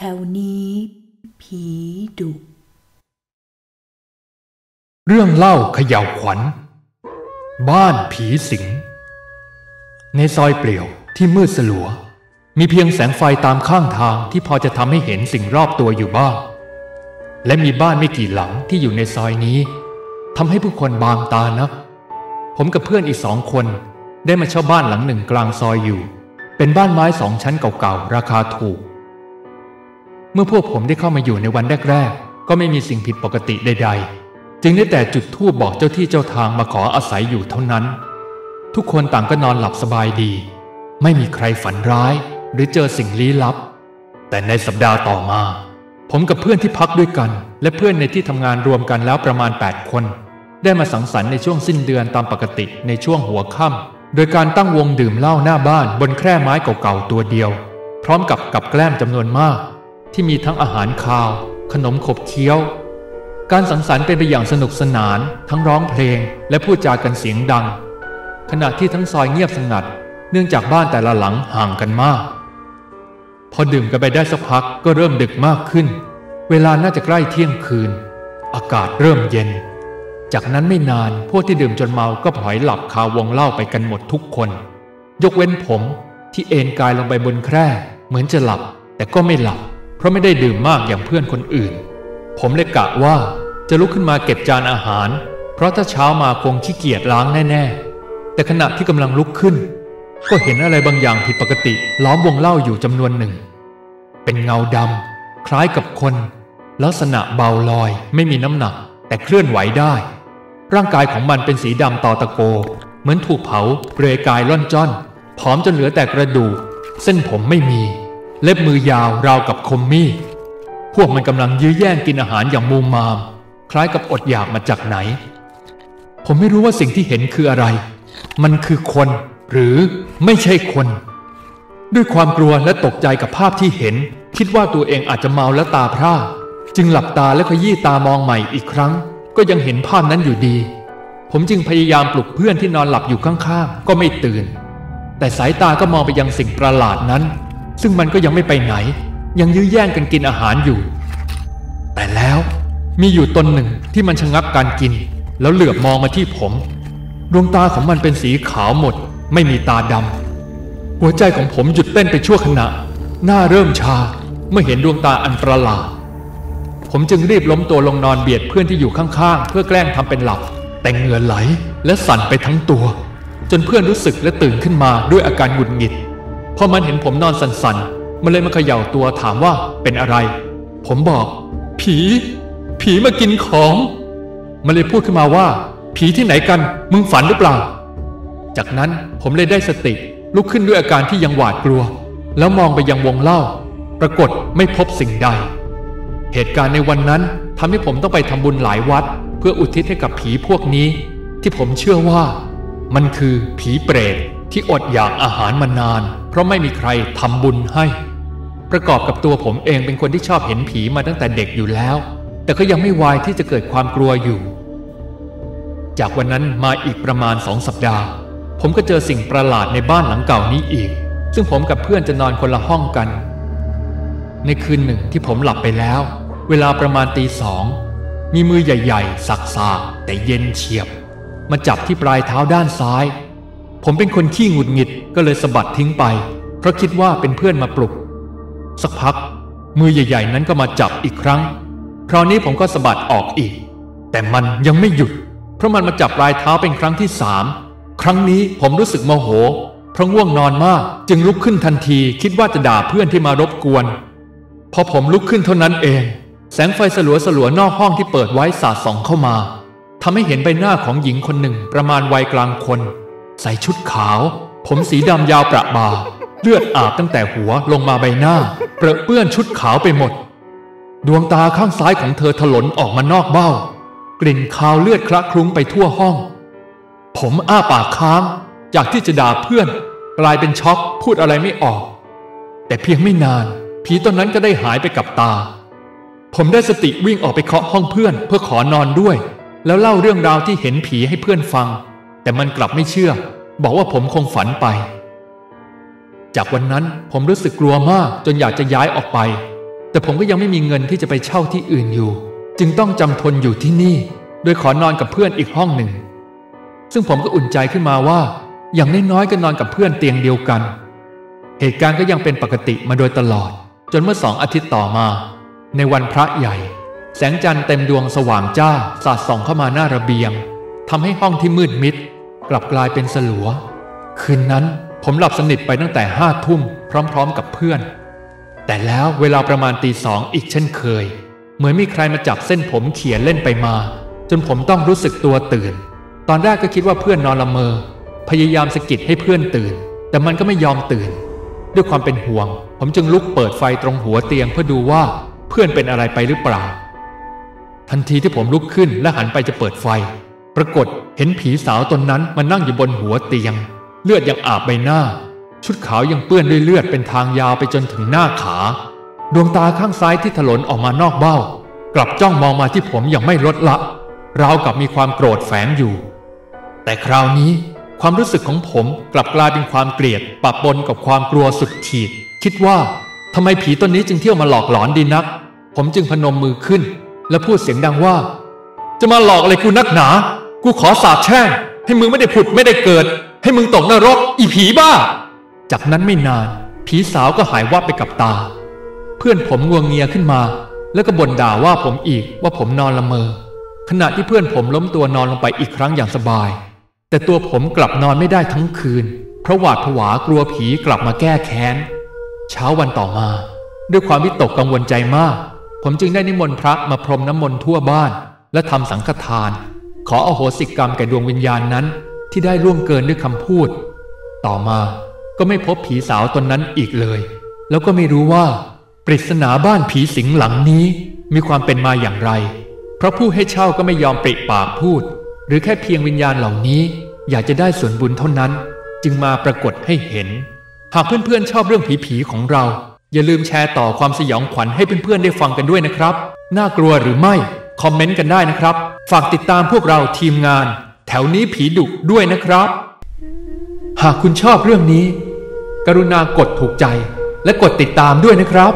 แถวนี้ ผีดุ เรื่องเล่าเขย่าวขวัญ บ้านผีสิง ในซอยเปลี่ยวที่มืดสลัว มีเพียงแสงไฟตามข้างทางที่พอจะทำให้เห็นสิ่งรอบตัวอยู่บ้าง และมีบ้านไม่กี่หลังที่อยู่ในซอยนี้ทำให้ผู้คนบางตานัก ผมกับเพื่อนอีกสองคนได้มาเช่าบ้านหลังหนึ่งกลางซอยอยู่ เป็นบ้านไม้สองชั้นเก่าๆ ราคาถูก มื่อพวกผมได้เข้ามาอยู่ในวันแรกๆ ก็ไม่มีสิ่งผิดปกติใด ๆ จึงได้แต่จุดธูปบอกเจ้าที่เจ้าทางมาขออาศัยอยู่เท่านั้น ทุกคนต่างก็นอนหลับสบายดี ไม่มีใครฝันร้าย หรือเจอสิ่งลี้ลับ แต่ในสัปดาห์ต่อมา ผมกับเพื่อนที่พักด้วยกัน และเพื่อนในที่ทำงานรวมกันแล้วประมาณ 8 คน ได้มาสังสรรค์ในช่วงสิ้นเดือนตามปกติในช่วงหัวค่ำโดยการตั้งวงดื่มเหล้าหน้าบ้านบนแคร่ไม้เก่าๆตัวเดียว พร้อมกับกับแกล้มจำนวนมาก ที่มีทั้งอาหารคาว ขนมขบเคี้ยว การสังสรรค์เป็นไปอย่างสนุกสนาน ทั้งร้องเพลง และพูดจากันเสียงดัง ขณะที่ทั้งซอยเงียบสงัด เนื่องจากบ้านแต่ละหลังห่างกันมาก พอดื่มกันไปได้สักพักก็เริ่มดึกมากขึ้น เวลาน่าจะใกล้เที่ยงคืน อากาศเริ่มเย็น จากนั้นไม่นานพวกที่ดื่มจนเมาก็พลอยหลับคาวงเล่าไปกันหมดทุกคน ยกเว้นผมที่เอนกายลงไปบนแคร่เหมือนจะหลับแต่ก็ไม่หลับ เพราะไม่ได้ดื่มมากอย่างเพื่อนคนอื่น ผมเลยกะว่าจะลุกขึ้นมาเก็บจานอาหาร เพราะถ้าเช้ามาคงขี้เกียจล้างแน่ๆ แต่ขณะที่กำลังลุกขึ้น ก็เห็นอะไรบางอย่างผิดปกติ ล้อมวงเล่าอยู่จำนวนหนึ่ง เป็นเงาดำคล้ายกับคน ลักษณะเบาลอย ไม่มีน้ำหนัก แต่เคลื่อนไหวได้ ร่างกายของมันเป็นสีดำต่อตะโก เหมือนถูกเผาเปลือยกายล่อนจ้อนผอมจนเหลือแต่กระดูก เส้นผมไม่มี เล็บมือยาวราวกับคมมีดพวกมันกำลังยื้อแย่งกินอาหารอย่างมูมาม คล้ายกับอดอยากมาจากไหน ผมไม่รู้ว่าสิ่งที่เห็นคืออะไร มันคือคน หรือไม่ใช่คน ด้วยความกลัวและตกใจกับภาพที่เห็น คิดว่าตัวเองอาจจะเมาและตาพร่า จึงหลับตาและขยี้ตามองใหม่อีกครั้ง ก็ยังเห็นภาพนั้นอยู่ดี ผมจึงพยายามปลุกเพื่อนที่นอนหลับอยู่ข้างๆก็ไม่ตื่น แต่สายตาก็มองไปยังสิ่งประหลาดนั้น ซึ่งมันก็ยังไม่ไปไหน ยังยื้อแย่งกันกินอาหารอยู่ แต่แล้วมีอยู่ตนหนึ่งที่มันชะงักการกิน แล้วเหลือบมองมาที่ผม ดวงตาของมันเป็นสีขาวหมด ไม่มีตาดำหัวใจของผมหยุดเต้นไปชั่วขณะ หน้าเริ่มชาเมื่อเห็นดวงตาอันประหลาดผมจึงรีบล้มตัวลงนอนเบียดเพื่อนที่อยู่ข้างๆ เพื่อแกล้งทำเป็นหลับ แต่เหงื่อไหลและสั่นไปทั้งตัว จนเพื่อนรู้สึกและตื่นขึ้นมาด้วยอาการหงุดหงิด พอมันเห็นผมนอนสั่นๆ มันเลยมาเขย่าตัวถามว่าเป็นอะไร ผมบอก ผี ผีมากินของ มันเลยพูดขึ้นมาว่า ผีที่ไหนกัน มึงฝันหรือเปล่า จากนั้นผมเลยได้สติลุกขึ้นด้วยอาการที่ยังหวาดกลัว แล้วมองไปยังวงเล่า ปรากฏไม่พบสิ่งใด เหตุการณ์ในวันนั้นทำให้ผมต้องไปทำบุญหลายวัด เพื่ออุทิศให้กับผีพวกนี้ ที่ผมเชื่อว่า มันคือผีเปรตที่อดอยากอาหารมานานเพราะไม่มีใครทำบุญให้ ประกอบกับตัวผมเองเป็นคนที่ชอบเห็นผีมาตั้งแต่เด็กอยู่แล้ว แต่ก็ยังไม่วายที่จะเกิดความกลัวอยู่ จากวันนั้นมาอีกประมาณสองสัปดาห์ ผมก็เจอสิ่งประหลาดในบ้านหลังเก่านี้อีก ซึ่งผมกับเพื่อนจะนอนคนละห้องกัน ในคืนหนึ่งที่ผมหลับไปแล้ว เวลาประมาณตีสองมีมือใหญ่ ๆ สักๆแต่เย็นเฉียบ มาจับที่ปลายเท้าด้านซ้าย ผมเป็นคนขี้หงุดหงิดก็เลยสะบัดทิ้งไป เพราะคิดว่าเป็นเพื่อนมาปลุก สักพัก มือใหญ่ ๆ นั้นก็มาจับอีกครั้ง คราวนี้ผมก็สะบัดออกอีก แต่มันยังไม่หยุด เพราะมันมาจับปลายเท้าเป็นครั้งที่สามครั้งนี้ผมรู้สึกโมโห เพราะง่วงนอนมากจึงลุกขึ้นทันทีคิดว่าจะด่าเพื่อนที่มารบกวน พอผมลุกขึ้นเท่านั้นเอง แสงไฟสลัวสลัวๆนอกห้องที่เปิดไว้สาดส่องเข้ามาทำให้เห็นใบหน้าของหญิงคนหนึ่งประมาณวัยกลางคน ใส่ชุดขาว ผมสีดำยาวประบาเลือดอาบตั้งแต่หัวลงมาใบหน้า เปรอะเปื้อนชุดขาวไปหมด ดวงตาข้างซ้ายของเธอถลนออกมานอกเบ้า กลิ่นคาวเลือดคละคลุ้งไปทั่วห้อง ผมอ้าปากค้าง จากที่จะด่าเพื่อน กลายเป็นช็อกพูดอะไรไม่ออก แต่เพียงไม่นาน ผีตนนั้นก็ได้หายไปกับตา ผมได้สติวิ่งออกไปเคาะห้องเพื่อนเพื่อขอนอนด้วย แล้วเล่าเรื่องราวที่เห็นผีให้เพื่อนฟัง แต่มันกลับไม่เชื่อ บอกว่าผมคงฝันไป จากวันนั้นผมรู้สึกกลัวมากจนอยากจะย้ายออกไป แต่ผมก็ยังไม่มีเงินที่จะไปเช่าที่อื่นอยู่ จึงต้องจำทนอยู่ที่นี่ โดยขอนอนกับเพื่อนอีกห้องหนึ่ง ซึ่งผมก็อุ่นใจขึ้นมาว่า อย่างน้อยๆก็นอนกับเพื่อนเตียงเดียวกัน เหตุการณ์ก็ยังเป็นปกติมาโดยตลอด จนเมื่อสองอาทิตย์ต่อมา ในวันพระใหญ่ แสงจันทร์เต็มดวงสว่างจ้าสาดส่องเข้ามาหน้าระเบียงทำให้ห้องที่มืดมิด กลับกลายเป็นสลัว คืนนั้นผมหลับสนิทไปตั้งแต่ห้าทุ่มพร้อม ๆ กับเพื่อน แต่แล้วเวลาประมาณตีสองอีกเช่นเคย เหมือนมีใครมาจับเส้นผมเขียนเล่นไปมา จนผมต้องรู้สึกตัวตื่น ตอนแรกก็คิดว่าเพื่อนนอนละเมอ พยายามสะกิดให้เพื่อนตื่น แต่มันก็ไม่ยอมตื่น ด้วยความเป็นห่วง ผมจึงลุกเปิดไฟตรงหัวเตียงเพื่อดูว่าเพื่อนเป็นอะไรไปหรือเปล่า ทันทีที่ผมลุกขึ้นและหันไปจะเปิดไฟ ปรากฏเห็นผีสาวตนนั้นมานั่งอยู่บนหัวเตียง เลือดยังอาบใบหน้า ชุดขาวยังเปื้อนด้วยเลือดเป็นทางยาวไปจนถึงหน้าขา ดวงตาข้างซ้ายที่ถลนออกมานอกเบ้า กลับจ้องมองมาที่ผมอย่างไม่ลดละราวกับมีความโกรธแฝงอยู่ แต่คราวนี้ความรู้สึกของผมกลับกลายเป็นความเกลียดปะปนกับความกลัวสุดขีด คิดว่าทำไมผีตนนี้จึงเที่ยวมาหลอกหลอนดีนัก ผมจึงพนมมือขึ้น และพูดเสียงดังว่า จะมาหลอกอะไรกูนักหนา กูขอสาบแช่งให้มึงไม่ได้ผุดไม่ได้เกิด ให้มึงตกนรกอีผีบ้า จากนั้นไม่นาน ผีสาวก็หายวับไปกับตา เพื่อนผมงวงเงียขึ้นมา แล้วก็บ่นด่าว่าผมอีกว่าผมนอนละเมอ ขณะที่เพื่อนผมล้มตัวนอนลงไปอีกครั้งอย่างสบาย แต่ตัวผมกลับนอนไม่ได้ทั้งคืน เพราะหวาดผวากลัวผีกลับมาแก้แค้น เช้าวันต่อมา ด้วยความวิตกกังวลใจมาก ผมจึงได้นิมนต์พระมาพรมน้ำมนต์ทั่วบ้าน และทำสังฆทาน ขออโหสิกรรมแก่ดวงวิญญาณนั้นที่ได้ล่วงเกินด้วยคำพูด ต่อมาก็ไม่พบผีสาวตนนั้นอีกเลย แล้วก็ไม่รู้ว่า ปริศนาบ้านผีสิงหลังนี้มีความเป็นมาอย่างไร เพราะผู้ให้เช่าก็ไม่ยอมปริปากพูด หรือแค่เพียงวิญญาณเหล่านี้ อยากจะได้ส่วนบุญเท่านั้น จึงมาปรากฏให้เห็น หากเพื่อนๆชอบเรื่องผีๆของเรา อย่าลืมแชร์ต่อความสยองขวัญให้เพื่อนๆได้ฟังกันด้วยนะครับ น่ากลัวหรือไม่ คอมเมนต์กันได้นะครับ ฝากติดตามพวกเราทีมงาน แถวนี้ผีดุด้วยนะครับ หากคุณชอบเรื่องนี้ กรุณากดถูกใจและกดติดตามด้วยนะครับ